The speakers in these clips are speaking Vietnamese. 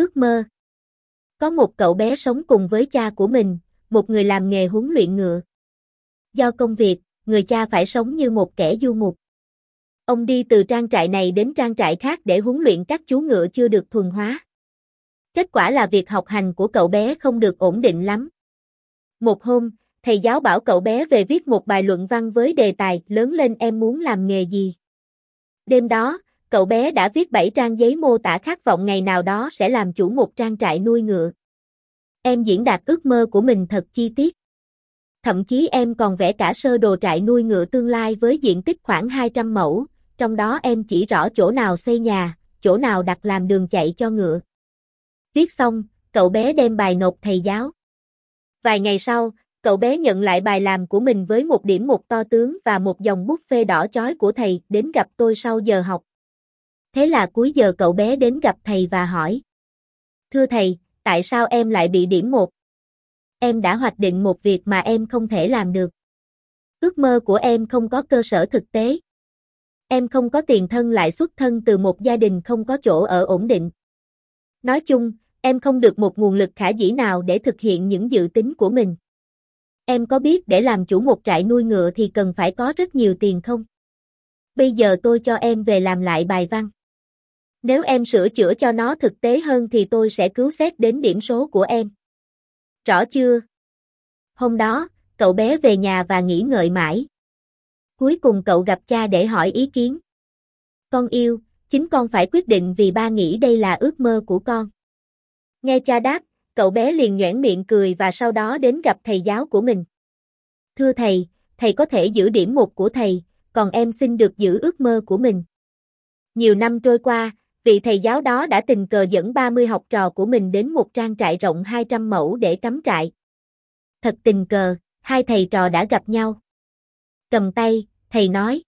Ước mơ Có một cậu bé sống cùng với cha của mình, một người làm nghề huấn luyện ngựa. Do công việc, người cha phải sống như một kẻ du mục. Ông đi từ trang trại này đến trang trại khác để huấn luyện các chú ngựa chưa được thuần hóa. Kết quả là việc học hành của cậu bé không được ổn định lắm. Một hôm, thầy giáo bảo cậu bé về viết một bài luận văn với đề tài lớn lên em muốn làm nghề gì. Đêm đó, cậu bé đã viết 7 trang giấy mô tả khát vọng ngày nào đó sẽ làm chủ một trang trại nuôi ngựa. Em diễn đạt ước mơ của mình thật chi tiết. Thậm chí em còn vẽ cả sơ đồ trại nuôi ngựa tương lai với diện tích khoảng 200 mẫu, trong đó em chỉ rõ chỗ nào xây nhà, chỗ nào đặt làm đường chạy cho ngựa. Viết xong, cậu bé đem bài nộp thầy giáo. Vài ngày sau, cậu bé nhận lại bài làm của mình với một điểm một to tướng và một dòng bút phê đỏ chói của thầy đến gặp tôi sau giờ học. Thế là cuối giờ cậu bé đến gặp thầy và hỏi. Thưa thầy, tại sao em lại bị điểm một? Em đã hoạch định một việc mà em không thể làm được. Ước mơ của em không có cơ sở thực tế. Em không có tiền thân lại xuất thân từ một gia đình không có chỗ ở ổn định. Nói chung, em không được một nguồn lực khả dĩ nào để thực hiện những dự tính của mình. Em có biết để làm chủ một trại nuôi ngựa thì cần phải có rất nhiều tiền không? Bây giờ tôi cho em về làm lại bài văn. Nếu em sửa chữa cho nó thực tế hơn thì tôi sẽ cứu xét đến điểm số của em. Rõ chưa? Hôm đó, cậu bé về nhà và nghĩ ngợi mãi. Cuối cùng cậu gặp cha để hỏi ý kiến. Con yêu, chính con phải quyết định vì ba nghĩ đây là ước mơ của con. Nghe cha đáp, cậu bé liền nhoẻn miệng cười và sau đó đến gặp thầy giáo của mình. Thưa thầy, thầy có thể giữ điểm một của thầy, còn em xin được giữ ước mơ của mình. Nhiều năm trôi qua, vị thầy giáo đó đã tình cờ dẫn 30 học trò của mình đến một trang trại rộng 200 mẫu để cắm trại. Thật tình cờ, hai thầy trò đã gặp nhau. Cầm tay, thầy nói.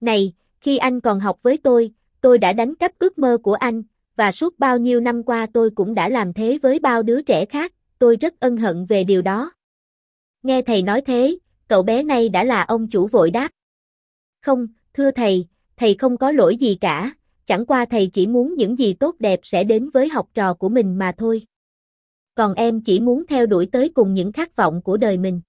Này, khi anh còn học với tôi, tôi đã đánh cắp ước mơ của anh, và suốt bao nhiêu năm qua tôi cũng đã làm thế với bao đứa trẻ khác, tôi rất ân hận về điều đó. Nghe thầy nói thế, cậu bé này đã là ông chủ vội đáp. Không, thưa thầy, thầy không có lỗi gì cả, chẳng qua thầy chỉ muốn những gì tốt đẹp sẽ đến với học trò của mình mà thôi. Còn em chỉ muốn theo đuổi tới cùng những khát vọng của đời mình.